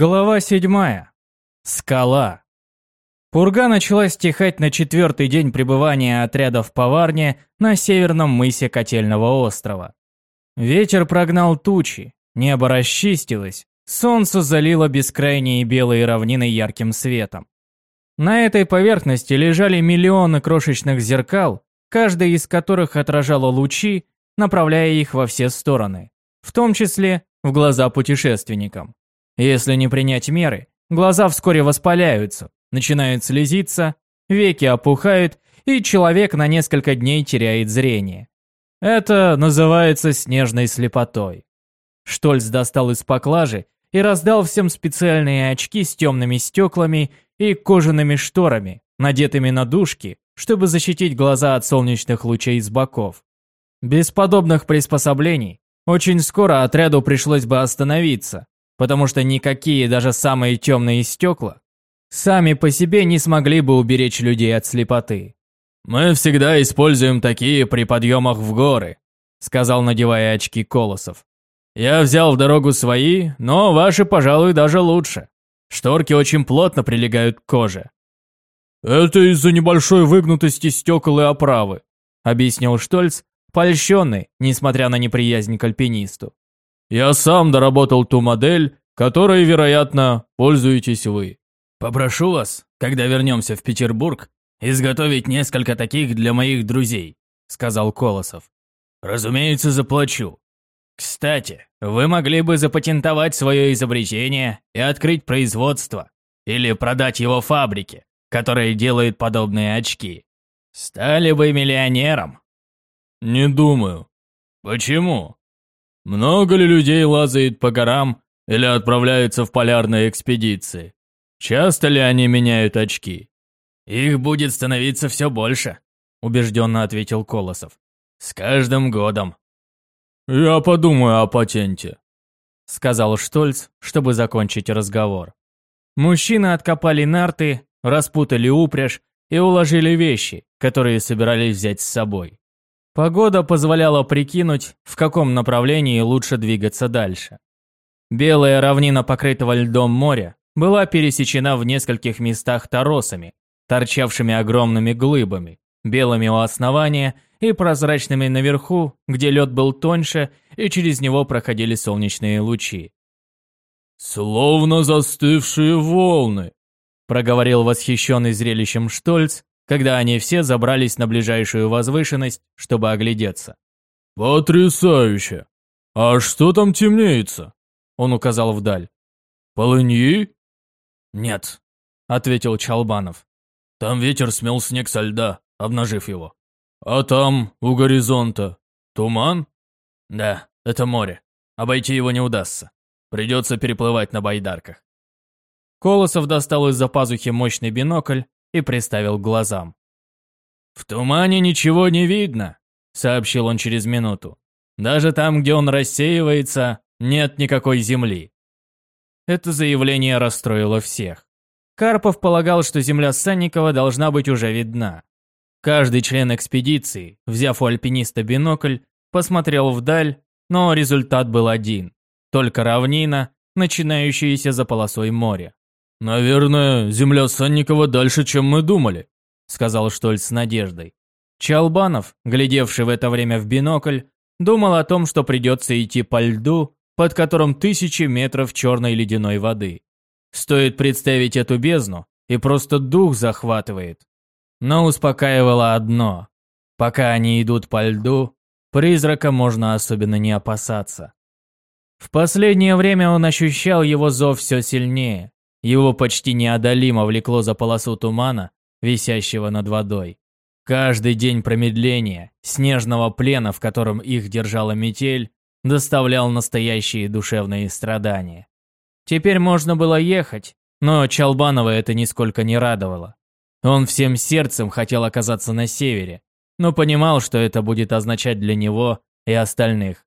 Глава седьмая. Скала. Пурга начала стихать на четвертый день пребывания отряда в поварне на северном мысе Котельного острова. Ветер прогнал тучи, небо расчистилось, солнце залило бескрайние белые равнины ярким светом. На этой поверхности лежали миллионы крошечных зеркал, каждая из которых отражала лучи, направляя их во все стороны, в том числе в глаза путешественникам. Если не принять меры, глаза вскоре воспаляются, начинают слезиться, веки опухают, и человек на несколько дней теряет зрение. Это называется снежной слепотой. Штольц достал из поклажи и раздал всем специальные очки с темными стеклами и кожаными шторами, надетыми на дужки, чтобы защитить глаза от солнечных лучей с боков. Без подобных приспособлений очень скоро отряду пришлось бы остановиться, потому что никакие даже самые темные стекла сами по себе не смогли бы уберечь людей от слепоты. «Мы всегда используем такие при подъемах в горы», сказал, надевая очки Колосов. «Я взял в дорогу свои, но ваши, пожалуй, даже лучше. Шторки очень плотно прилегают к коже». «Это из-за небольшой выгнутости стекол и оправы», объяснил Штольц, польщенный, несмотря на неприязнь к альпинисту. Я сам доработал ту модель, которой, вероятно, пользуетесь вы. Попрошу вас, когда вернемся в Петербург, изготовить несколько таких для моих друзей, сказал Колосов. Разумеется, заплачу. Кстати, вы могли бы запатентовать свое изобретение и открыть производство, или продать его фабрике, которая делает подобные очки. Стали бы миллионером. Не думаю. Почему? Много ли людей лазает по горам или отправляется в полярные экспедиции? Часто ли они меняют очки? Их будет становиться все больше, убежденно ответил Колосов. С каждым годом. Я подумаю о патенте, сказал Штольц, чтобы закончить разговор. Мужчины откопали нарты, распутали упряжь и уложили вещи, которые собирались взять с собой. Погода позволяла прикинуть, в каком направлении лучше двигаться дальше. Белая равнина покрытого льдом моря была пересечена в нескольких местах торосами, торчавшими огромными глыбами, белыми у основания и прозрачными наверху, где лед был тоньше и через него проходили солнечные лучи. «Словно застывшие волны», – проговорил восхищенный зрелищем Штольц, когда они все забрались на ближайшую возвышенность, чтобы оглядеться. «Потрясающе! А что там темнеется?» Он указал вдаль. «Полыньи?» «Нет», — ответил Чалбанов. «Там ветер смел снег со льда, обнажив его». «А там, у горизонта, туман?» «Да, это море. Обойти его не удастся. Придется переплывать на байдарках». Колосов достал из-за пазухи мощный бинокль и приставил к глазам. «В тумане ничего не видно», — сообщил он через минуту. «Даже там, где он рассеивается, нет никакой земли». Это заявление расстроило всех. Карпов полагал, что земля Санникова должна быть уже видна. Каждый член экспедиции, взяв у альпиниста бинокль, посмотрел вдаль, но результат был один. Только равнина, начинающаяся за полосой моря. «Наверное, земля Санникова дальше, чем мы думали», сказал Штольц с надеждой. Чалбанов, глядевший в это время в бинокль, думал о том, что придется идти по льду, под которым тысячи метров черной ледяной воды. Стоит представить эту бездну, и просто дух захватывает. Но успокаивало одно. Пока они идут по льду, призрака можно особенно не опасаться. В последнее время он ощущал его зов все сильнее. Его почти неодолимо влекло за полосу тумана, висящего над водой. Каждый день промедления, снежного плена, в котором их держала метель, доставлял настоящие душевные страдания. Теперь можно было ехать, но Чалбанова это нисколько не радовало. Он всем сердцем хотел оказаться на севере, но понимал, что это будет означать для него и остальных.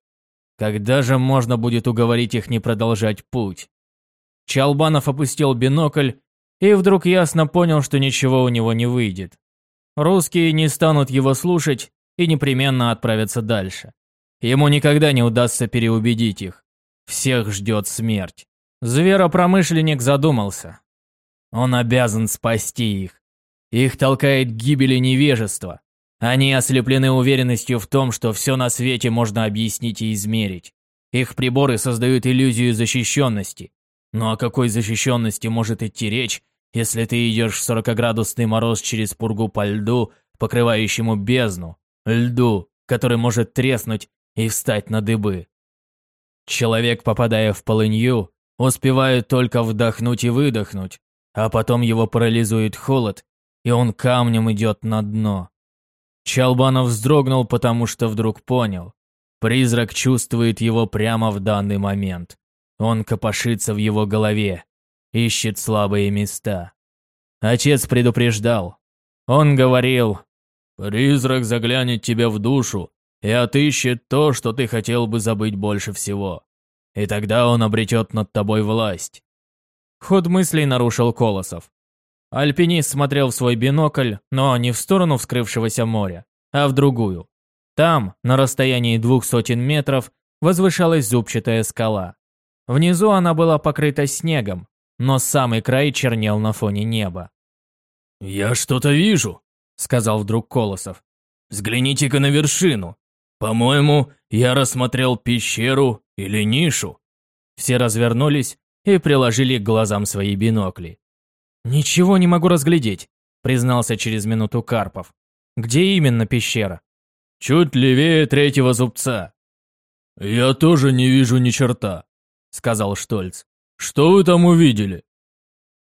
Когда же можно будет уговорить их не продолжать путь? Чалбанов опустил бинокль и вдруг ясно понял, что ничего у него не выйдет. Русские не станут его слушать и непременно отправятся дальше. Ему никогда не удастся переубедить их. Всех ждет смерть. Зверопромышленник задумался. Он обязан спасти их. Их толкает к гибели невежество. Они ослеплены уверенностью в том, что все на свете можно объяснить и измерить. Их приборы создают иллюзию защищенности. Но о какой защищенности может идти речь, если ты идешь в 40-градусный мороз через пургу по льду, покрывающему бездну, льду, который может треснуть и встать на дыбы? Человек, попадая в полынью, успевает только вдохнуть и выдохнуть, а потом его парализует холод, и он камнем идет на дно. Чалбанов вздрогнул, потому что вдруг понял. Призрак чувствует его прямо в данный момент. Он копошится в его голове, ищет слабые места. Отец предупреждал. Он говорил, «Призрак заглянет тебе в душу и отыщет то, что ты хотел бы забыть больше всего. И тогда он обретет над тобой власть». Ход мыслей нарушил Колосов. Альпинист смотрел в свой бинокль, но не в сторону вскрывшегося моря, а в другую. Там, на расстоянии двух сотен метров, возвышалась зубчатая скала. Внизу она была покрыта снегом, но самый край чернел на фоне неба. «Я что-то вижу», — сказал вдруг Колосов. «Взгляните-ка на вершину. По-моему, я рассмотрел пещеру или нишу». Все развернулись и приложили к глазам свои бинокли. «Ничего не могу разглядеть», — признался через минуту Карпов. «Где именно пещера?» «Чуть левее третьего зубца». «Я тоже не вижу ни черта», — сказал Штольц. «Что вы там увидели?»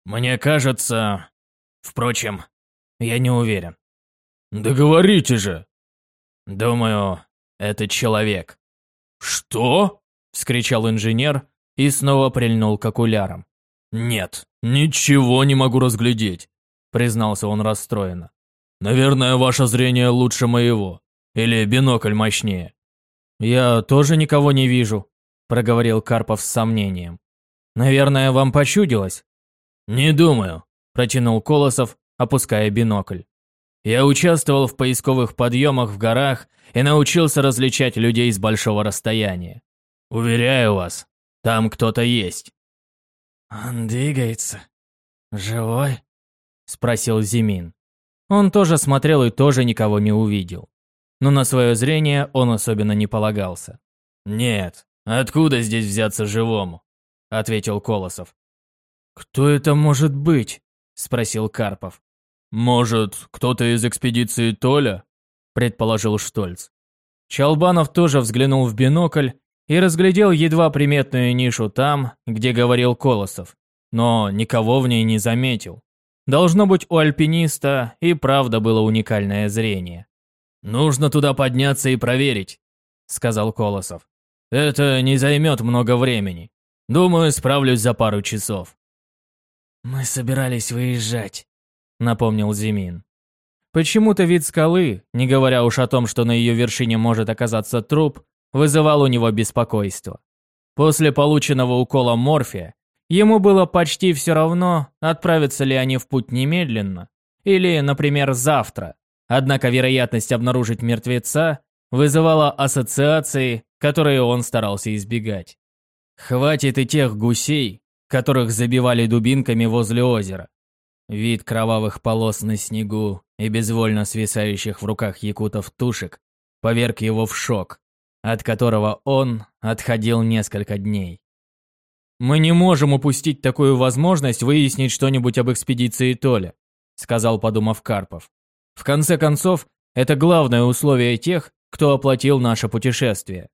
«Мне кажется... Впрочем, я не уверен». «Да говорите же!» «Думаю, это человек». «Что?» — вскричал инженер и снова прильнул к окулярам. «Нет, ничего не могу разглядеть», — признался он расстроенно. «Наверное, ваше зрение лучше моего. Или бинокль мощнее». «Я тоже никого не вижу», — проговорил Карпов с сомнением. «Наверное, вам почудилось?» «Не думаю», — протянул Колосов, опуская бинокль. «Я участвовал в поисковых подъемах в горах и научился различать людей с большого расстояния. Уверяю вас, там кто-то есть. «Он двигается? Живой?» — спросил Зимин. Он тоже смотрел и тоже никого не увидел. Но на свое зрение он особенно не полагался. «Нет, откуда здесь взяться живому?» — ответил Колосов. «Кто это может быть?» — спросил Карпов. «Может, кто-то из экспедиции Толя?» — предположил Штольц. Чалбанов тоже взглянул в бинокль и разглядел едва приметную нишу там, где говорил Колосов, но никого в ней не заметил. Должно быть, у альпиниста и правда было уникальное зрение. «Нужно туда подняться и проверить», — сказал Колосов. «Это не займет много времени. Думаю, справлюсь за пару часов». «Мы собирались выезжать», — напомнил Зимин. Почему-то вид скалы, не говоря уж о том, что на ее вершине может оказаться труп, вызывал у него беспокойство. После полученного укола морфия ему было почти все равно, отправятся ли они в путь немедленно или, например, завтра. Однако вероятность обнаружить мертвеца вызывала ассоциации, которые он старался избегать. Хватит и тех гусей, которых забивали дубинками возле озера. Вид кровавых полос на снегу и безвольно свисающих в руках якутов тушек поверг его в шок от которого он отходил несколько дней. «Мы не можем упустить такую возможность выяснить что-нибудь об экспедиции Толя», сказал, подумав Карпов. «В конце концов, это главное условие тех, кто оплатил наше путешествие».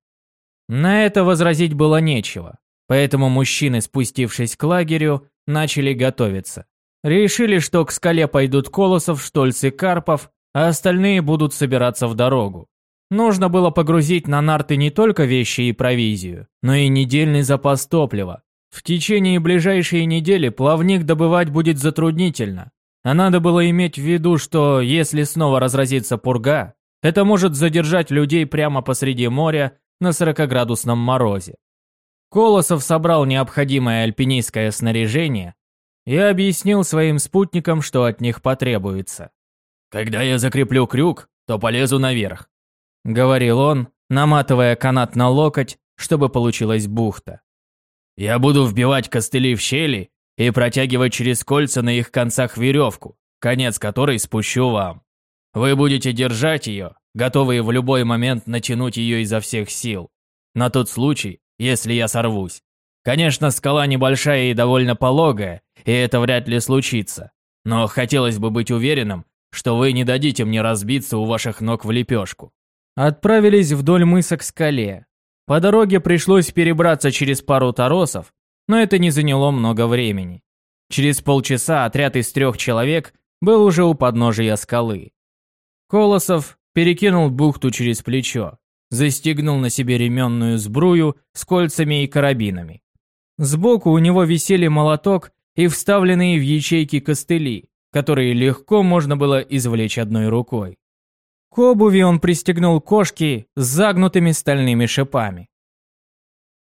На это возразить было нечего, поэтому мужчины, спустившись к лагерю, начали готовиться. Решили, что к скале пойдут Колосов, Штольц и Карпов, а остальные будут собираться в дорогу. Нужно было погрузить на нарты не только вещи и провизию, но и недельный запас топлива. В течение ближайшей недели плавник добывать будет затруднительно. А надо было иметь в виду, что если снова разразится пурга, это может задержать людей прямо посреди моря на 40-градусном морозе. Колосов собрал необходимое альпинистское снаряжение и объяснил своим спутникам, что от них потребуется. «Когда я закреплю крюк, то полезу наверх говорил он, наматывая канат на локоть, чтобы получилась бухта. Я буду вбивать костыли в щели и протягивать через кольца на их концах веревку, конец которой спущу вам. Вы будете держать ее, готовые в любой момент натянуть ее изо всех сил. На тот случай, если я сорвусь. Конечно, скала небольшая и довольно пологая, и это вряд ли случится. Но хотелось бы быть уверенным, что вы не дадите мне разбиться у ваших ног в лепешку. Отправились вдоль мыса к скале. По дороге пришлось перебраться через пару торосов, но это не заняло много времени. Через полчаса отряд из трех человек был уже у подножия скалы. Колосов перекинул бухту через плечо, застегнул на себе ременную сбрую с кольцами и карабинами. Сбоку у него висели молоток и вставленные в ячейки костыли, которые легко можно было извлечь одной рукой. К обуви он пристегнул кошки с загнутыми стальными шипами.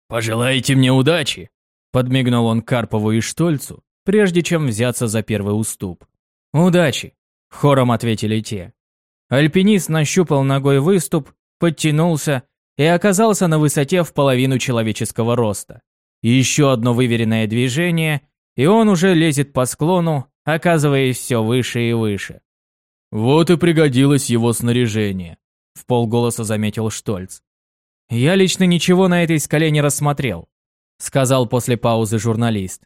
«Пожелайте мне удачи!» – подмигнул он Карпову и Штольцу, прежде чем взяться за первый уступ. «Удачи!» – хором ответили те. Альпинист нащупал ногой выступ, подтянулся и оказался на высоте в половину человеческого роста. Еще одно выверенное движение, и он уже лезет по склону, оказываясь все выше и выше. «Вот и пригодилось его снаряжение», – в полголоса заметил Штольц. «Я лично ничего на этой скале не рассмотрел», – сказал после паузы журналист.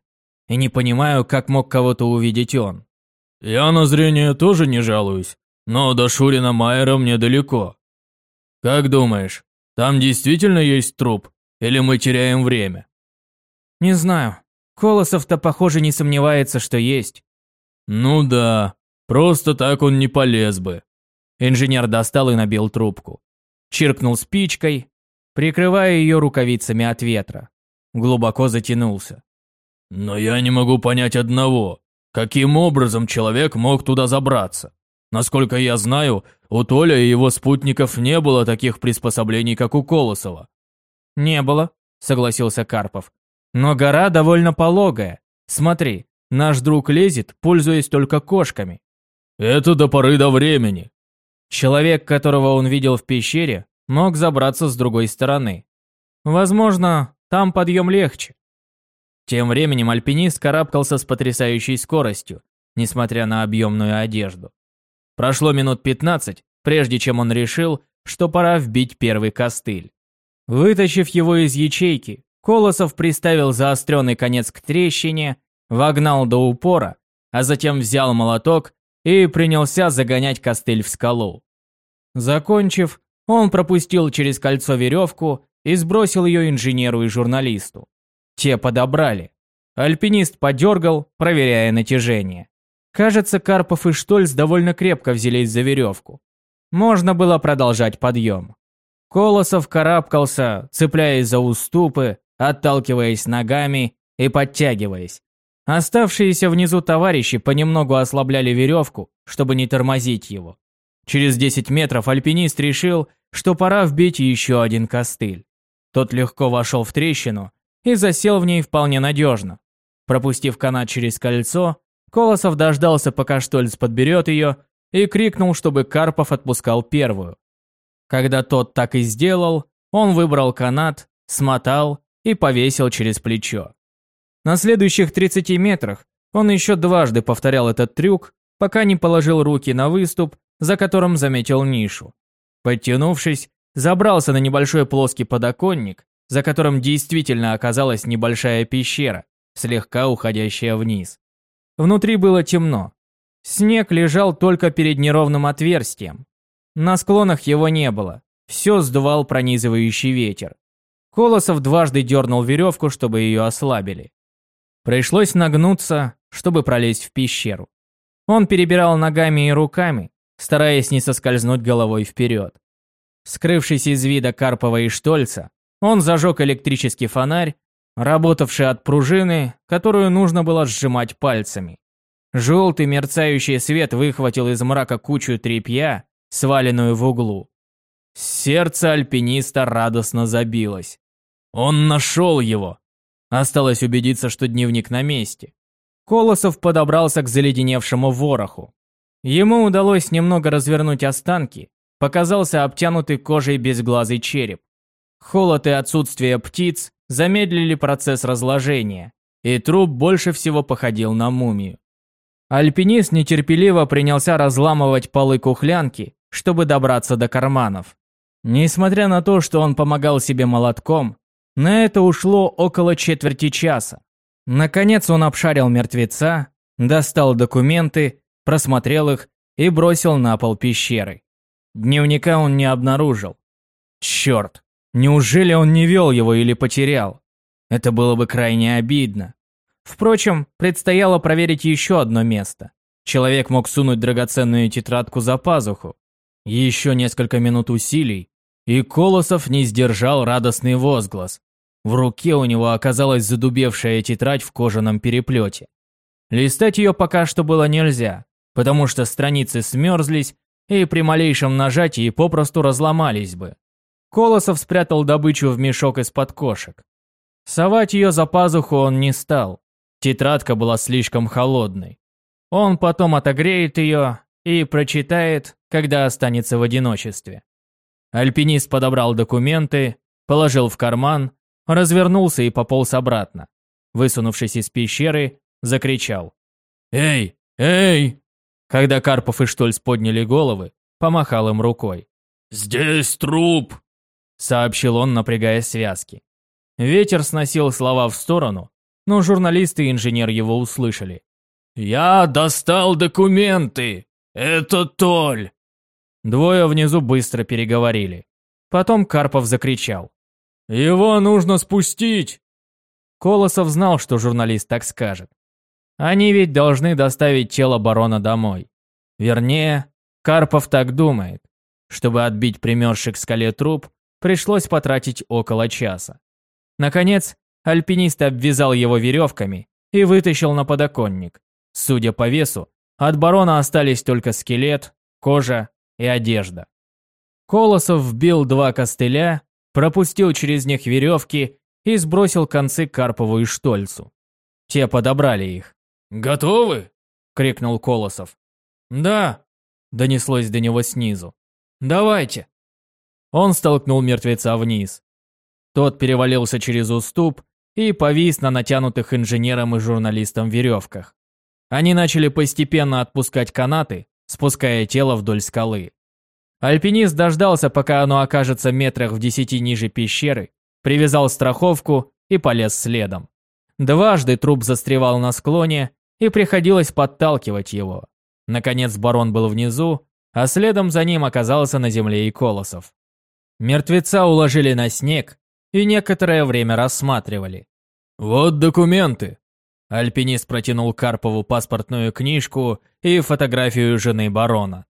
«И не понимаю, как мог кого-то увидеть он». «Я на зрение тоже не жалуюсь, но до Шурина Майера мне далеко. Как думаешь, там действительно есть труп, или мы теряем время? Не знаю. Колосов-то, похоже, не сомневается, что есть. Ну да, просто так он не полез бы. Инженер достал и набил трубку. Чиркнул спичкой, прикрывая ее рукавицами от ветра. Глубоко затянулся. Но я не могу понять одного. Каким образом человек мог туда забраться? Насколько я знаю, у Толя и его спутников не было таких приспособлений, как у Колосова. «Не было», — согласился Карпов. «Но гора довольно пологая. Смотри, наш друг лезет, пользуясь только кошками». «Это до поры до времени». Человек, которого он видел в пещере, мог забраться с другой стороны. Возможно, там подъем легче. Тем временем альпинист карабкался с потрясающей скоростью, несмотря на объемную одежду. Прошло минут 15, прежде чем он решил, что пора вбить первый костыль. Вытащив его из ячейки, Колосов приставил заостренный конец к трещине, вогнал до упора, а затем взял молоток и принялся загонять костыль в скалу. Закончив, он пропустил через кольцо веревку и сбросил ее инженеру и журналисту. Те подобрали. Альпинист подергал, проверяя натяжение. Кажется, Карпов и Штольц довольно крепко взялись за веревку. Можно было продолжать подъем. Колосов карабкался, цепляясь за уступы, отталкиваясь ногами и подтягиваясь. Оставшиеся внизу товарищи понемногу ослабляли веревку, чтобы не тормозить его. Через 10 метров альпинист решил, что пора вбить еще один костыль. Тот легко вошел в трещину и засел в ней вполне надежно. Пропустив канат через кольцо, Колосов дождался, пока Штольц подберет ее, и крикнул, чтобы Карпов отпускал первую. Когда тот так и сделал, он выбрал канат, смотал и повесил через плечо. На следующих 30 метрах он еще дважды повторял этот трюк, пока не положил руки на выступ, за которым заметил нишу. Подтянувшись, забрался на небольшой плоский подоконник, за которым действительно оказалась небольшая пещера, слегка уходящая вниз. Внутри было темно. Снег лежал только перед неровным отверстием. На склонах его не было. Все сдувал пронизывающий ветер. Колосов дважды дернул веревку, чтобы ее ослабили. Пришлось нагнуться, чтобы пролезть в пещеру. Он перебирал ногами и руками, стараясь не соскользнуть головой вперед. Скрывшись из вида Карпова и Штольца, он зажег электрический фонарь работавший от пружины, которую нужно было сжимать пальцами. Желтый мерцающий свет выхватил из мрака кучу тряпья, сваленную в углу. Сердце альпиниста радостно забилось. Он нашел его. Осталось убедиться, что дневник на месте. Колосов подобрался к заледеневшему вороху. Ему удалось немного развернуть останки, показался обтянутый кожей безглазый череп. Холод и отсутствие птиц замедлили процесс разложения, и труп больше всего походил на мумию. Альпинист нетерпеливо принялся разламывать полы кухлянки, чтобы добраться до карманов. Несмотря на то, что он помогал себе молотком, на это ушло около четверти часа. Наконец он обшарил мертвеца, достал документы, просмотрел их и бросил на пол пещеры. Дневника он не обнаружил. Черт, неужели он не вел его или потерял? Это было бы крайне обидно. Впрочем, предстояло проверить еще одно место. Человек мог сунуть драгоценную тетрадку за пазуху. Еще несколько минут усилий, и Колосов не сдержал радостный возглас. В руке у него оказалась задубевшая тетрадь в кожаном переплете. Листать ее пока что было нельзя, потому что страницы смерзлись и при малейшем нажатии попросту разломались бы. Колосов спрятал добычу в мешок из-под кошек. Совать ее за пазуху он не стал. Тетрадка была слишком холодной. Он потом отогреет ее и прочитает, когда останется в одиночестве. Альпинист подобрал документы, положил в карман, развернулся и пополз обратно. Высунувшись из пещеры, закричал. «Эй! Эй!» Когда Карпов и Штольц подняли головы, помахал им рукой. «Здесь труп!» Сообщил он, напрягая связки. Ветер сносил слова в сторону, но журналисты и инженер его услышали. «Я достал документы! Это Толь!» Двое внизу быстро переговорили. Потом Карпов закричал. «Его нужно спустить!» Колосов знал, что журналист так скажет. Они ведь должны доставить тело барона домой. Вернее, Карпов так думает. Чтобы отбить примерзший к скале труп, пришлось потратить около часа. Наконец, альпинист обвязал его веревками и вытащил на подоконник. Судя по весу, от барона остались только скелет, кожа и одежда. Колосов вбил два костыля, пропустил через них веревки и сбросил концы Карпову и Штольцу. Те подобрали их. «Готовы?» — крикнул Колосов. «Да», — донеслось до него снизу. «Давайте». Он столкнул мертвеца вниз. Тот перевалился через уступ и повис на натянутых инженером и журналистом веревках. Они начали постепенно отпускать канаты, спуская тело вдоль скалы. Альпинист дождался, пока оно окажется метрах в десяти ниже пещеры, привязал страховку и полез следом. Дважды труп застревал на склоне, и приходилось подталкивать его. Наконец барон был внизу, а следом за ним оказался на земле и Колосов. Мертвеца уложили на снег и некоторое время рассматривали. «Вот документы», Альпинист протянул Карпову паспортную книжку и фотографию жены барона.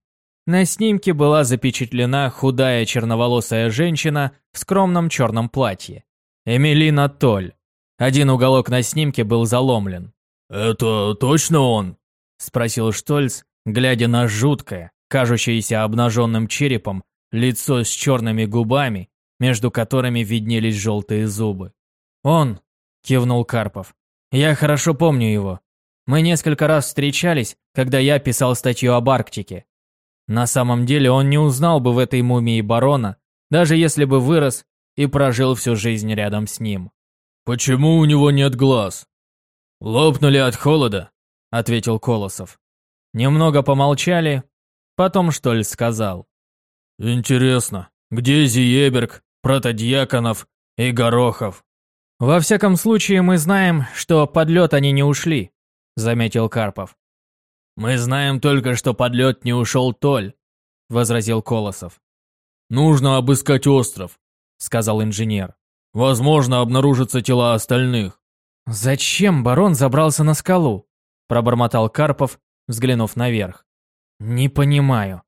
На снимке была запечатлена худая черноволосая женщина в скромном черном платье. Эмилина Толь. Один уголок на снимке был заломлен. «Это точно он?» – спросил Штольц, глядя на жуткое, кажущееся обнаженным черепом, лицо с черными губами, между которыми виднелись желтые зубы. «Он!» – кивнул Карпов. Я хорошо помню его. Мы несколько раз встречались, когда я писал статью об Арктике. На самом деле он не узнал бы в этой мумии барона, даже если бы вырос и прожил всю жизнь рядом с ним. «Почему у него нет глаз?» «Лопнули от холода», — ответил Колосов. Немного помолчали, потом Штольц сказал. «Интересно, где Зиеберг, Протодьяконов и Горохов?» «Во всяком случае, мы знаем, что под лед они не ушли», — заметил Карпов. «Мы знаем только, что под лед не ушел Толь», — возразил Колосов. «Нужно обыскать остров», — сказал инженер. «Возможно, обнаружатся тела остальных». «Зачем барон забрался на скалу?» – пробормотал Карпов, взглянув наверх. «Не понимаю».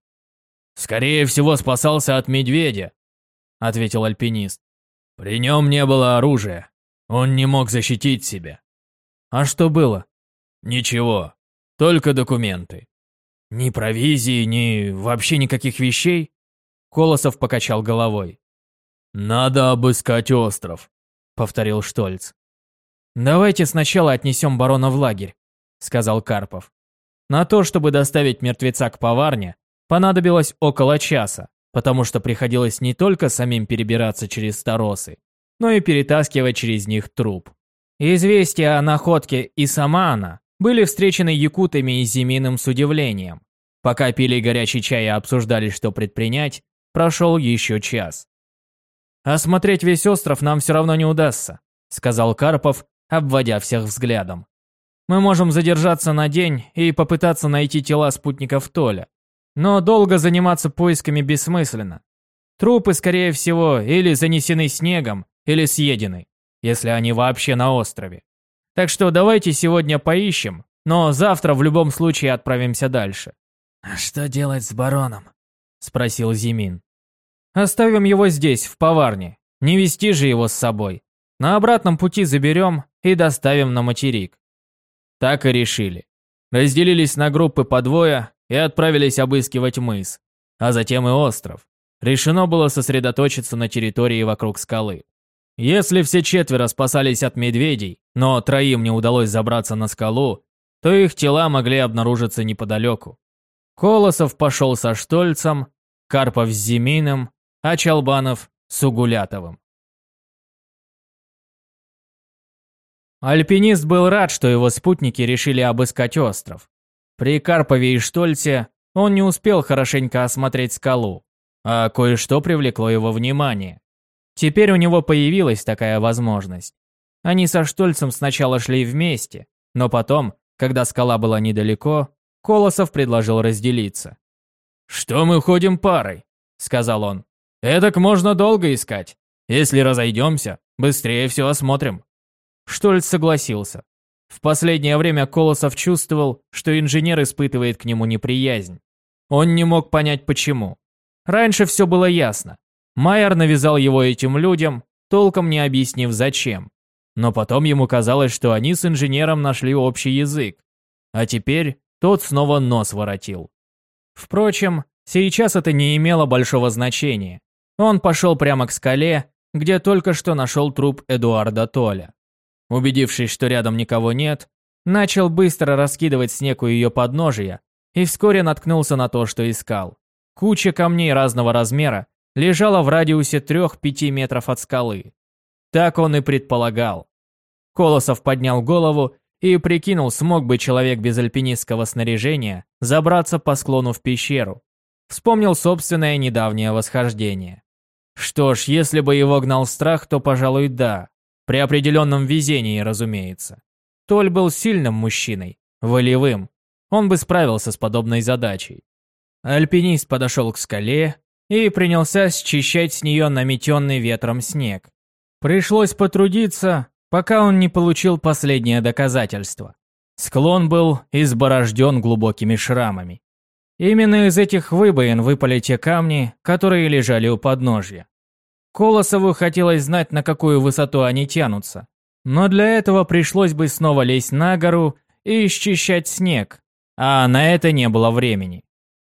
«Скорее всего, спасался от медведя», – ответил альпинист. «При нем не было оружия. Он не мог защитить себя. А что было? Ничего, только документы. Ни провизии, ни вообще никаких вещей? Колосов покачал головой. «Надо обыскать остров», — повторил Штольц. «Давайте сначала отнесем барона в лагерь», — сказал Карпов. На то, чтобы доставить мертвеца к поварне, понадобилось около часа, потому что приходилось не только самим перебираться через сторосы, но и перетаскивать через них труп. Известия о находке и сама она были встречены якутами и Зиминым с удивлением. Пока пили горячий чай и обсуждали, что предпринять, прошел еще час. «Осмотреть весь остров нам все равно не удастся», — сказал Карпов, обводя всех взглядом. «Мы можем задержаться на день и попытаться найти тела спутников Толя. Но долго заниматься поисками бессмысленно. Трупы, скорее всего, или занесены снегом, или съедены, если они вообще на острове. Так что давайте сегодня поищем, но завтра в любом случае отправимся дальше. «А что делать с бароном?» – спросил Зимин. «Оставим его здесь, в поварне. Не вести же его с собой. На обратном пути заберем и доставим на материк». Так и решили. Разделились на группы по двое и отправились обыскивать мыс, а затем и остров. Решено было сосредоточиться на территории вокруг скалы. Если все четверо спасались от медведей, но троим не удалось забраться на скалу, то их тела могли обнаружиться неподалеку. Колосов пошел со Штольцем, Карпов с Зиминым, а Чалбанов с Угулятовым. Альпинист был рад, что его спутники решили обыскать остров. При Карпове и Штольце он не успел хорошенько осмотреть скалу, а кое-что привлекло его внимание. Теперь у него появилась такая возможность. Они со Штольцем сначала шли вместе, но потом, когда скала была недалеко, Колосов предложил разделиться. «Что мы ходим парой?» – сказал он. «Эдак можно долго искать. Если разойдемся, быстрее все осмотрим». Штольц согласился. В последнее время Колосов чувствовал, что инженер испытывает к нему неприязнь. Он не мог понять почему. Раньше все было ясно. Майер навязал его этим людям, толком не объяснив зачем. Но потом ему казалось, что они с инженером нашли общий язык. А теперь тот снова нос воротил. Впрочем, сейчас это не имело большого значения. Он пошел прямо к скале, где только что нашел труп Эдуарда Толя. Убедившись, что рядом никого нет, начал быстро раскидывать снег у ее подножия и вскоре наткнулся на то, что искал. Куча камней разного размера лежала в радиусе 3-5 метров от скалы. Так он и предполагал. Колосов поднял голову и прикинул, смог бы человек без альпинистского снаряжения забраться по склону в пещеру. Вспомнил собственное недавнее восхождение. Что ж, если бы его гнал страх, то, пожалуй, да. При определенном везении, разумеется. Толь был сильным мужчиной, волевым. Он бы справился с подобной задачей. Альпинист подошел к скале и принялся счищать с нее наметенный ветром снег. Пришлось потрудиться, пока он не получил последнее доказательство. Склон был изборожден глубокими шрамами. Именно из этих выбоин выпали те камни, которые лежали у подножья. Колосову хотелось знать, на какую высоту они тянутся. Но для этого пришлось бы снова лезть на гору и счищать снег, а на это не было времени.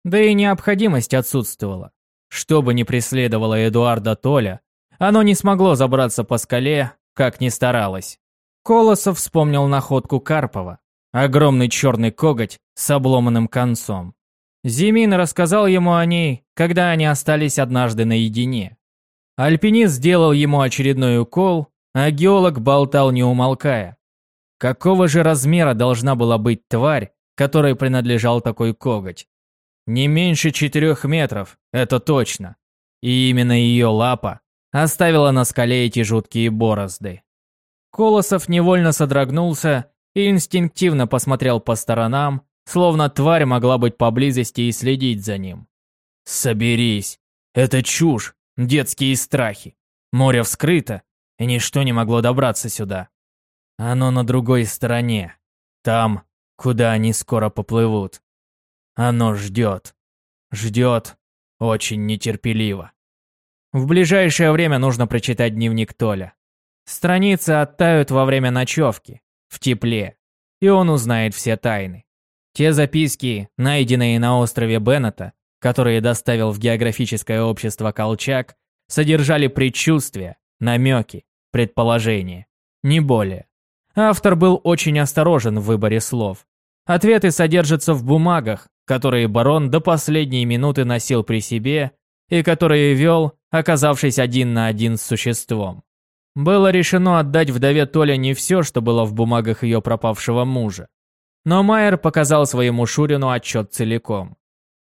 Да и необходимость отсутствовала. Что бы ни преследовало Эдуарда Толя, оно не смогло забраться по скале, как ни старалось. Колосов вспомнил находку Карпова. Огромный черный коготь с обломанным концом. Зимин рассказал ему о ней, когда они остались однажды наедине. Альпинист сделал ему очередной укол, а геолог болтал не умолкая. Какого же размера должна была быть тварь, которой принадлежал такой коготь? Не меньше четырех метров, это точно. И именно ее лапа оставила на скале эти жуткие борозды. Колосов невольно содрогнулся и инстинктивно посмотрел по сторонам, словно тварь могла быть поблизости и следить за ним. «Соберись! Это чушь! Детские страхи! Море вскрыто, и ничто не могло добраться сюда. Оно на другой стороне, там, куда они скоро поплывут. Оно ждет. Ждет очень нетерпеливо. В ближайшее время нужно прочитать дневник Толя. Страницы оттают во время ночевки, в тепле, и он узнает все тайны. Те записки, найденные на острове Беннета, которые доставил в географическое общество Колчак, содержали предчувствия, намеки, предположения. Не более. Автор был очень осторожен в выборе слов. Ответы содержатся в бумагах, которые барон до последней минуты носил при себе и которые вел, оказавшись один на один с существом. Было решено отдать вдове Толя не все, что было в бумагах ее пропавшего мужа. Но Майер показал своему Шурину отчет целиком.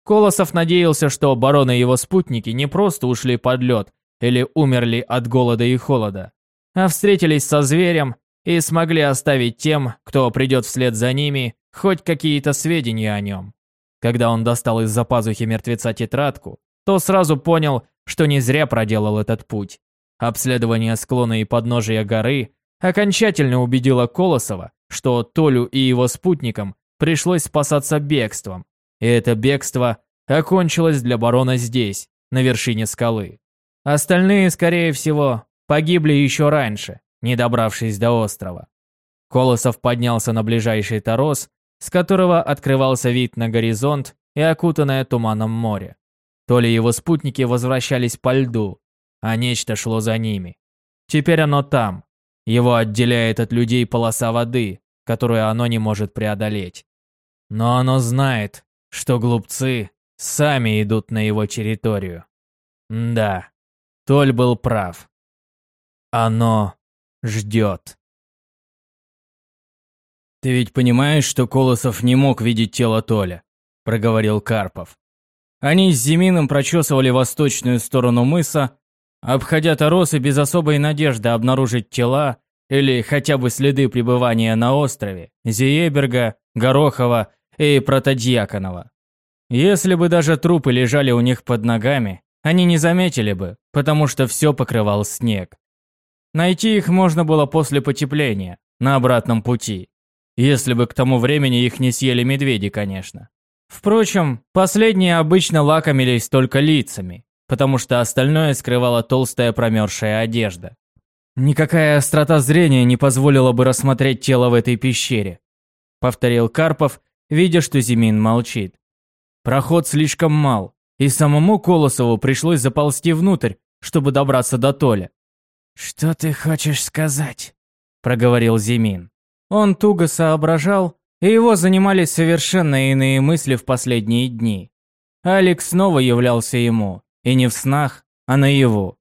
Колосов надеялся, что барон и его спутники не просто ушли под лед или умерли от голода и холода, а встретились со зверем и смогли оставить тем, кто придет вслед за ними, хоть какие-то сведения о нем. Когда он достал из-за пазухи мертвеца тетрадку, то сразу понял, что не зря проделал этот путь. Обследование склона и подножия горы окончательно убедило Колосова, что Толю и его спутникам пришлось спасаться бегством, и это бегство окончилось для барона здесь, на вершине скалы. Остальные, скорее всего, погибли еще раньше, не добравшись до острова. Колосов поднялся на ближайший торос, с которого открывался вид на горизонт и окутанное туманом море. То ли его спутники возвращались по льду, а нечто шло за ними. Теперь оно там. Его отделяет от людей полоса воды, которую оно не может преодолеть. Но оно знает, что глупцы сами идут на его территорию. да, Толь был прав. Оно ждет. «Ты ведь понимаешь, что Колосов не мог видеть тело Толя?» – проговорил Карпов. Они с Зиминым прочесывали восточную сторону мыса, обходя торосы без особой надежды обнаружить тела или хотя бы следы пребывания на острове Зиеберга, Горохова и Протодьяконова. Если бы даже трупы лежали у них под ногами, они не заметили бы, потому что все покрывал снег. Найти их можно было после потепления, на обратном пути. Если бы к тому времени их не съели медведи, конечно. Впрочем, последние обычно лакомились только лицами, потому что остальное скрывала толстая промерзшая одежда. Никакая острота зрения не позволила бы рассмотреть тело в этой пещере, повторил Карпов, видя, что Зимин молчит. Проход слишком мал, и самому Колосову пришлось заползти внутрь, чтобы добраться до Толя. «Что ты хочешь сказать?» – проговорил Зимин. Он туго соображал, и его занимали совершенно иные мысли в последние дни. Алекс снова являлся ему, и не в снах, а наяву.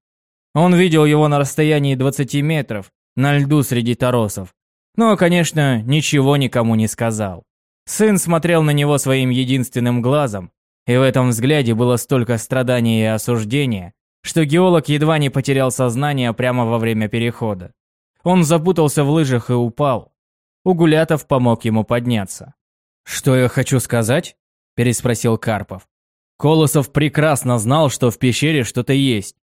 Он видел его на расстоянии 20 метров, на льду среди торосов, но, конечно, ничего никому не сказал. Сын смотрел на него своим единственным глазом, и в этом взгляде было столько страдания и осуждения, что геолог едва не потерял сознание прямо во время перехода. Он запутался в лыжах и упал. Угулятов помог ему подняться. «Что я хочу сказать?» – переспросил Карпов. Колосов прекрасно знал, что в пещере что-то есть.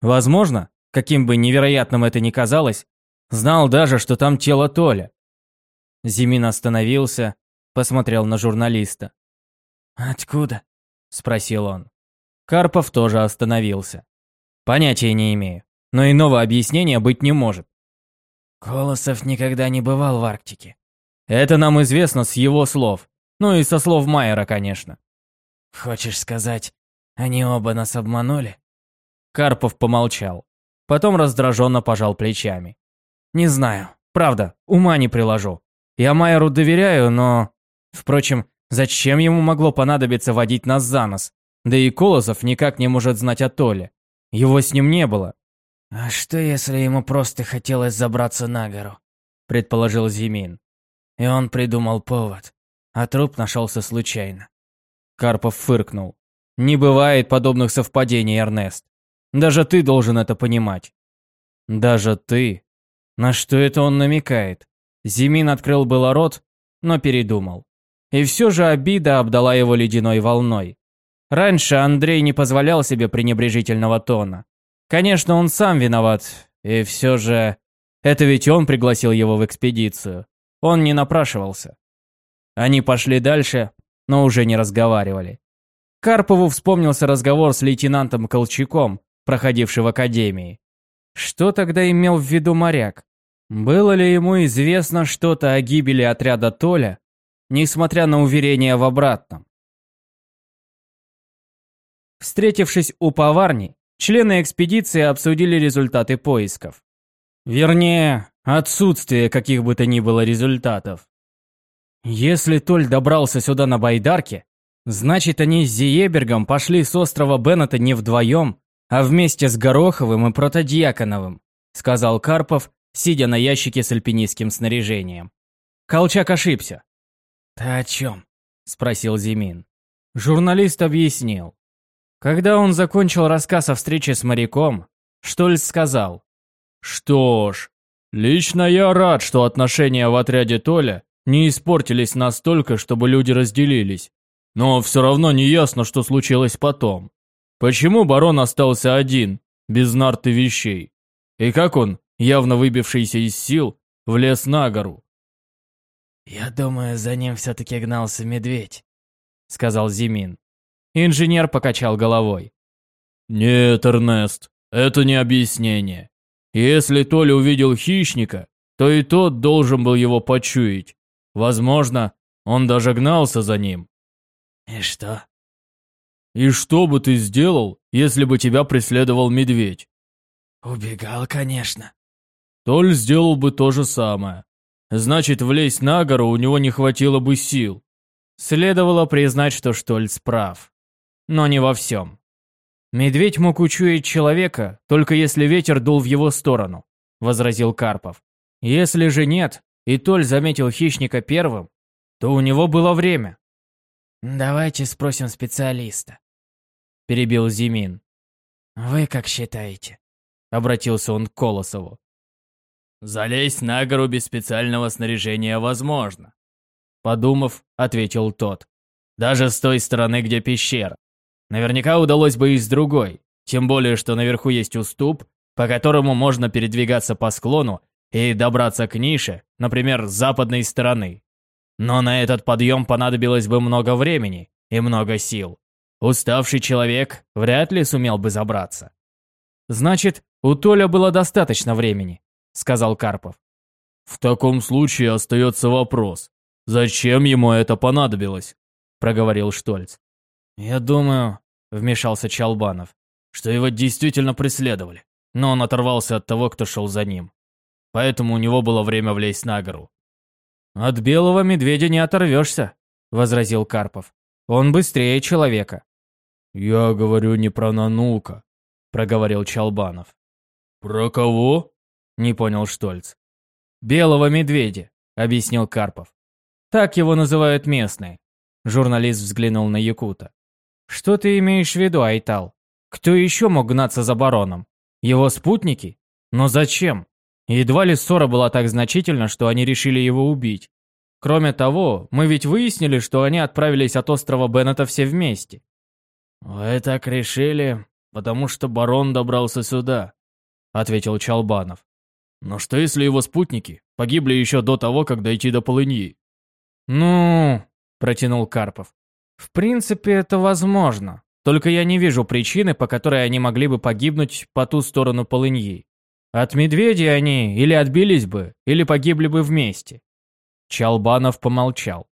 Возможно, каким бы невероятным это ни казалось, знал даже, что там тело Толя. Зимин остановился, посмотрел на журналиста. «Откуда?» – спросил он. Карпов тоже остановился. Понятия не имею, но иного объяснения быть не может. Колосов никогда не бывал в Арктике. Это нам известно с его слов. Ну и со слов Майера, конечно. Хочешь сказать, они оба нас обманули? Карпов помолчал. Потом раздраженно пожал плечами. Не знаю. Правда, ума не приложу. Я Майеру доверяю, но... Впрочем, Зачем ему могло понадобиться водить нас за нос? Да и Колосов никак не может знать о Толе. Его с ним не было. «А что, если ему просто хотелось забраться на гору?» – предположил Зимин. И он придумал повод, а труп нашелся случайно. Карпов фыркнул. «Не бывает подобных совпадений, Эрнест. Даже ты должен это понимать». «Даже ты?» На что это он намекает? Зимин открыл было рот, но передумал. И все же обида обдала его ледяной волной. Раньше Андрей не позволял себе пренебрежительного тона. Конечно, он сам виноват, и все же... Это ведь он пригласил его в экспедицию. Он не напрашивался. Они пошли дальше, но уже не разговаривали. Карпову вспомнился разговор с лейтенантом Колчаком, проходивший в академии. Что тогда имел в виду моряк? Было ли ему известно что-то о гибели отряда Толя, несмотря на уверения в обратном. Встретившись у поварни, члены экспедиции обсудили результаты поисков. Вернее, отсутствие каких бы то ни было результатов. Если Толь добрался сюда на байдарке, значит они с Зиебергом пошли с острова Беннета не вдвоем, а вместе с Гороховым и Протодьяконовым. сказал Карпов, сидя на ящике с альпинистским снаряжением. Колчак ошибся. «Ты о чем?» – спросил Зимин. Журналист объяснил. Когда он закончил рассказ о встрече с моряком, Штольц сказал. «Что ж, лично я рад, что отношения в отряде Толя не испортились настолько, чтобы люди разделились. Но все равно не ясно, что случилось потом. Почему барон остался один, без нарты вещей? И как он, явно выбившийся из сил, влез на гору? «Я думаю, за ним все-таки гнался медведь», — сказал Зимин. Инженер покачал головой. «Нет, Эрнест, это не объяснение. Если Толя увидел хищника, то и тот должен был его почуять. Возможно, он даже гнался за ним». «И что?» «И что бы ты сделал, если бы тебя преследовал медведь?» «Убегал, конечно». Толь сделал бы то же самое. Значит, влезть на гору у него не хватило бы сил. Следовало признать, что Штольц прав но не во всем. Медведь мог учуять человека, только если ветер дул в его сторону, возразил Карпов. Если же нет, и Толь заметил хищника первым, то у него было время. Давайте спросим специалиста, перебил Зимин. Вы как считаете? Обратился он к Колосову. Залезть на гору без специального снаряжения возможно. Подумав, ответил тот. Даже с той стороны, где пещера. Наверняка удалось бы и с другой, тем более, что наверху есть уступ, по которому можно передвигаться по склону и добраться к нише, например, с западной стороны. Но на этот подъем понадобилось бы много времени и много сил. Уставший человек вряд ли сумел бы забраться. «Значит, у Толя было достаточно времени», — сказал Карпов. «В таком случае остается вопрос, зачем ему это понадобилось?» — проговорил Штольц. «Я думаю, вмешался Чалбанов, что его действительно преследовали, но он оторвался от того, кто шел за ним. Поэтому у него было время влезть на гору. «От белого медведя не оторвешься», — возразил Карпов. «Он быстрее человека». «Я говорю не про Нанука», — проговорил Чалбанов. «Про кого?» — не понял Штольц. «Белого медведя», — объяснил Карпов. «Так его называют местные». Журналист взглянул на Якута. Что ты имеешь в виду, Айтал? Кто еще мог гнаться за бароном? Его спутники? Но зачем? Едва ли ссора была так значительна, что они решили его убить. Кроме того, мы ведь выяснили, что они отправились от острова Беннета все вместе. «Вы так решили, потому что барон добрался сюда», — ответил Чалбанов. «Но что если его спутники погибли еще до того, как дойти до полыньи?» «Ну...» — протянул Карпов. В принципе, это возможно. Только я не вижу причины, по которой они могли бы погибнуть по ту сторону полыньи. От медведей они или отбились бы, или погибли бы вместе. Чалбанов помолчал.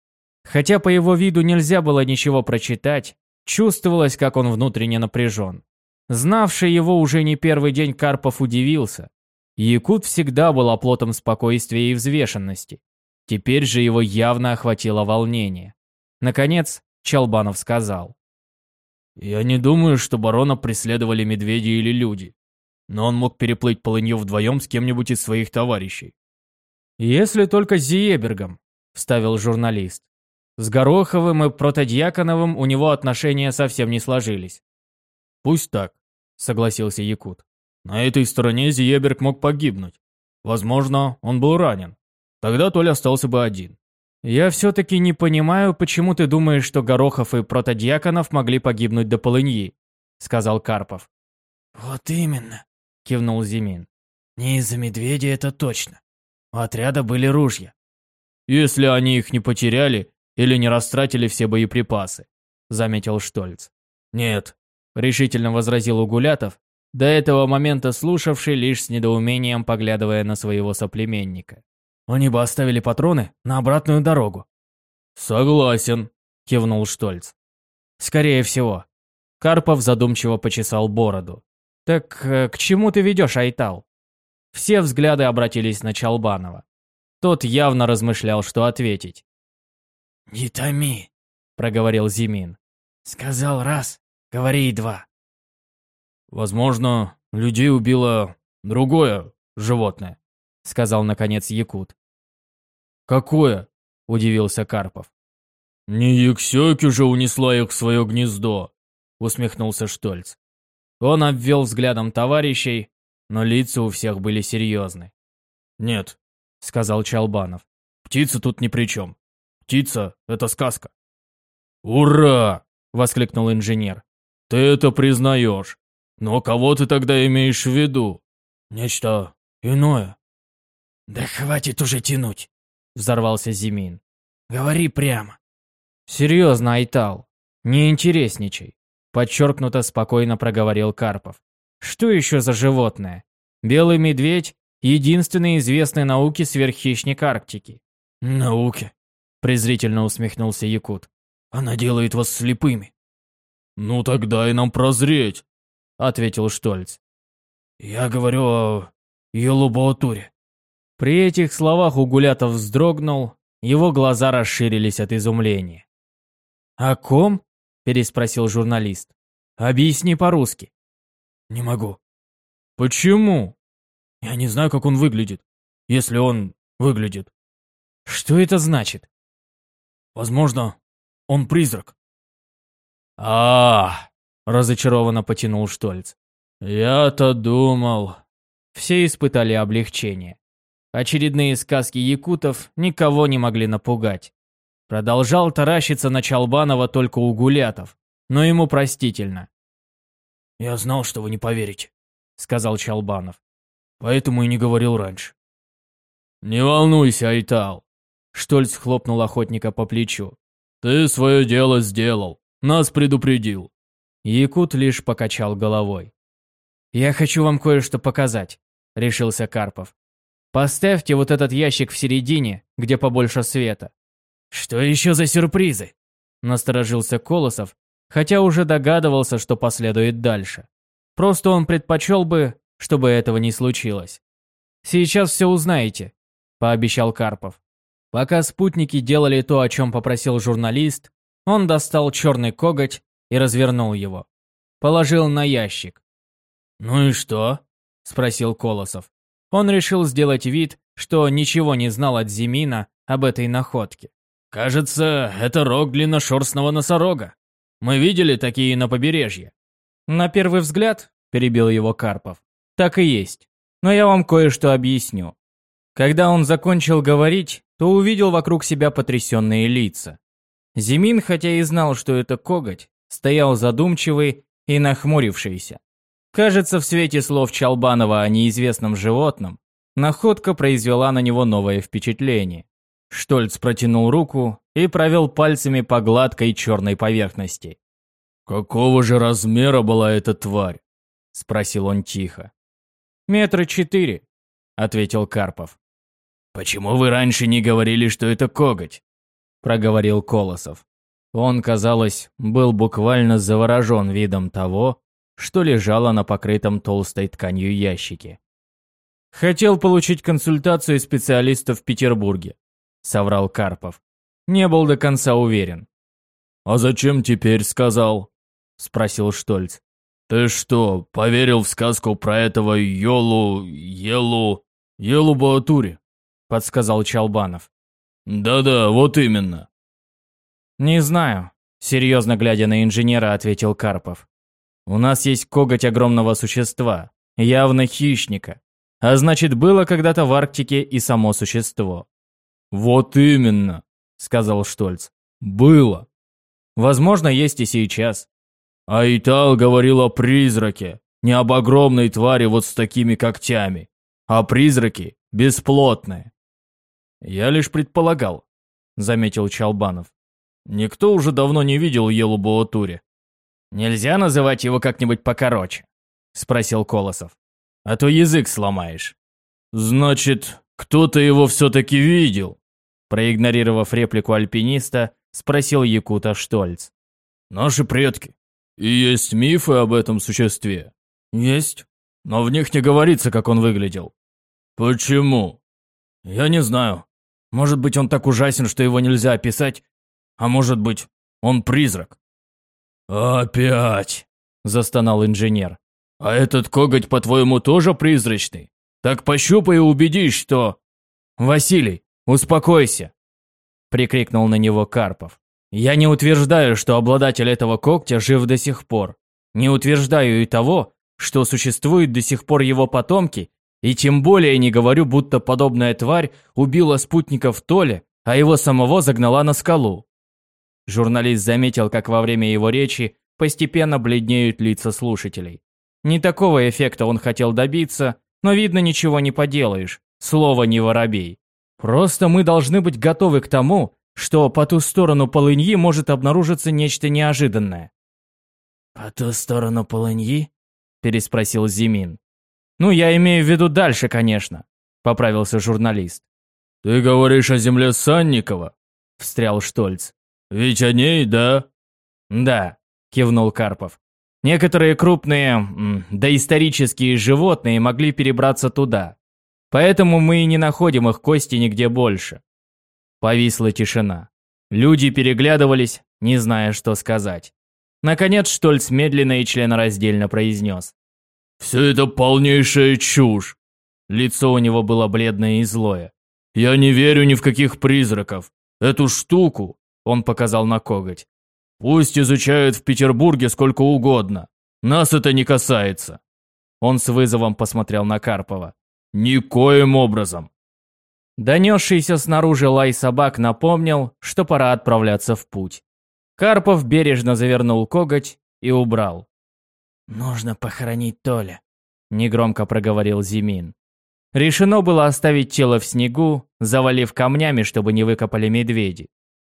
Хотя по его виду нельзя было ничего прочитать, чувствовалось, как он внутренне напряжен. Знавший его уже не первый день Карпов удивился. Якут всегда был оплотом спокойствия и взвешенности. Теперь же его явно охватило волнение. Наконец, Чалбанов сказал. «Я не думаю, что барона преследовали медведи или люди. Но он мог переплыть полынью вдвоем с кем-нибудь из своих товарищей». «Если только с Зиебергом», — вставил журналист. «С Гороховым и Протодьяконовым у него отношения совсем не сложились». «Пусть так», — согласился Якут. «На этой стороне Зиеберг мог погибнуть. Возможно, он был ранен. Тогда Толя остался бы один. «Я все-таки не понимаю, почему ты думаешь, что Горохов и Протодьяконов могли погибнуть до полыньи», — сказал Карпов. «Вот именно», — кивнул Зимин. «Не из-за медведя это точно. У отряда были ружья». «Если они их не потеряли или не растратили все боеприпасы», — заметил Штольц. «Нет», — решительно возразил Угулятов, до этого момента слушавший лишь с недоумением, поглядывая на своего соплеменника. Они бы оставили патроны на обратную дорогу. Согласен, кивнул Штольц. Скорее всего. Карпов задумчиво почесал бороду. Так э, к чему ты ведешь, Айтал? Все взгляды обратились на Чалбанова. Тот явно размышлял, что ответить. «Не томи», — проговорил Зимин. «Сказал раз, говори и два». «Возможно, людей убило другое, животное», — сказал наконец Якут. «Какое?» — удивился Карпов. «Не Ексёки же унесла их в свое гнездо», — усмехнулся Штольц. Он обвел взглядом товарищей, но лица у всех были серьезны. «Нет», — сказал Чалбанов. «Птица тут ни при чем. Птица — это сказка». «Ура!» — воскликнул инженер. «Ты это признаешь. Но кого ты тогда имеешь в виду?» «Нечто иное». «Да хватит уже тянуть», — взорвался Зимин. «Говори прямо». «Серьезно, Айтал, не интересничай», — подчеркнуто спокойно проговорил Карпов. «Что еще за животное? Белый медведь — единственный известный науке сверххищник Арктики». «Науки», — презрительно усмехнулся Якут. «Она делает вас слепыми». «Ну тогда и нам прозреть», — ответил Штольц. «Я говорю о Елубаутуре». При этих словах Угулятов вздрогнул, его глаза расширились от изумления. «О ком?» – переспросил журналист. «Объясни по-русски». «Не могу». «Почему?» «Я не знаю, как он выглядит, если он выглядит». «Что это значит?» «Возможно, он призрак». А, -а, -а разочарованно потянул Штольц. Я-то думал. Все испытали облегчение. Очередные сказки якутов никого не могли напугать. Продолжал таращиться на Чалбанова только у гулятов, но ему простительно. «Я знал, что вы не поверите», — сказал Чалбанов. «Поэтому и не говорил раньше». «Не волнуйся, Айтал», — Штольц хлопнул охотника по плечу. «Ты свое дело сделал. Нас предупредил». Якут лишь покачал головой. «Я хочу вам кое-что показать», — решился Карпов. «Поставьте вот этот ящик в середине, где побольше света». «Что еще за сюрпризы?» — насторожился Колосов, хотя уже догадывался, что последует дальше. Просто он предпочел бы, чтобы этого не случилось. «Сейчас все узнаете», — пообещал Карпов. Пока спутники делали то, о чем попросил журналист, он достал черный коготь и развернул его. Положил на ящик. «Ну и что?» – спросил Колосов. Он решил сделать вид, что ничего не знал от Зимина об этой находке. «Кажется, это рог длинношерстного носорога. Мы видели такие на побережье». «На первый взгляд», – перебил его Карпов, – «так и есть. Но я вам кое-что объясню». Когда он закончил говорить, то увидел вокруг себя потрясенные лица. Зимин, хотя и знал, что это коготь, стоял задумчивый и нахмурившийся. Кажется, в свете слов Чалбанова о неизвестном животном, находка произвела на него новое впечатление. Штольц протянул руку и провел пальцами по гладкой черной поверхности. «Какого же размера была эта тварь?» – спросил он тихо. «Метра четыре», – ответил Карпов. «Почему вы раньше не говорили, что это коготь?» – проговорил Колосов. Он, казалось, был буквально заворожен видом того, что лежало на покрытом толстой тканью ящике. «Хотел получить консультацию специалиста в Петербурге», — соврал Карпов. Не был до конца уверен. «А зачем теперь сказал?» — спросил Штольц. «Ты что, поверил в сказку про этого Йолу... Елу... Елу Баатури?» — подсказал Чалбанов. «Да-да, вот именно». «Не знаю», — серьезно глядя на инженера, ответил Карпов. «У нас есть коготь огромного существа, явно хищника. А значит, было когда-то в Арктике и само существо». «Вот именно», — сказал Штольц. «Было». «Возможно, есть и сейчас». «Айтал говорил о призраке, не об огромной твари вот с такими когтями, а призраки бесплотные». «Я лишь предполагал», — заметил Чалбанов. «Никто уже давно не видел Елу Боатури». «Нельзя называть его как-нибудь покороче?» — спросил Колосов. «А то язык сломаешь». «Значит, кто-то его все-таки видел?» Проигнорировав реплику альпиниста, спросил Якута Штольц. «Наши предки. И есть мифы об этом существе?» «Есть. Но в них не говорится, как он выглядел». «Почему?» «Я не знаю. Может быть, он так ужасен, что его нельзя описать, а может быть, он призрак». «Опять!» – застонал инженер. «А этот коготь, по-твоему, тоже призрачный? Так пощупай и убедись, что... Василий, успокойся, прикрикнул на него Карпов. Я не утверждаю, что обладатель этого когтя жив до сих пор. Не утверждаю и того, что существуют до сих пор его потомки, и тем более не говорю, будто подобная тварь убила спутников Толи, а его самого загнала на скалу. Журналист заметил, как во время его речи постепенно бледнеют лица слушателей. Не такого эффекта он хотел добиться, но видно ничего не поделаешь, слово не воробей. Просто мы должны быть готовы к тому, что по ту сторону полыньи может обнаружиться нечто неожиданное. «По ту сторону полыньи?» – переспросил Зимин. «Ну, я имею в виду дальше, конечно», – поправился журналист. «Ты говоришь о земле Санникова?» – встрял Штольц. «Ведь о ней, да?» «Да», – кивнул Карпов. «Некоторые крупные, доисторические животные могли перебраться туда. Поэтому мы и не находим их кости нигде больше». Повисла тишина. Люди переглядывались, не зная, что сказать. Наконец Штольц медленно и членораздельно произнес. «Все это полнейшая чушь!» Лицо у него было бледное и злое. «Я не верю ни в каких призраков. Эту штуку, он показал на коготь, пусть изучают в Петербурге сколько угодно. Нас это не касается». Он с вызовом посмотрел на Карпова. «Никоим образом!» Донесшийся снаружи лай собак напомнил, что пора отправляться в путь. Карпов бережно завернул коготь и убрал. «Нужно похоронить Толя», — негромко проговорил Зимин. Решено было оставить тело в снегу, завалив камнями, чтобы не выкопали медведи.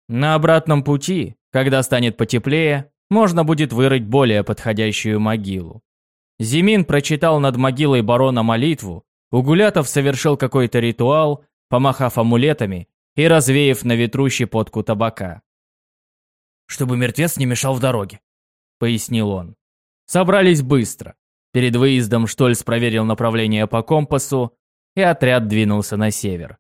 На обратном пути, когда станет потеплее, можно будет вырыть более подходящую могилу. Зимин прочитал над могилой барона молитву, Угулятов совершил какой-то ритуал, помахав амулетами и развеяв на ветру щепотку табака чтобы мертвец не мешал в дороге», — пояснил он. Собрались быстро. Перед выездом Штольц проверил направление по компасу, и отряд двинулся на север.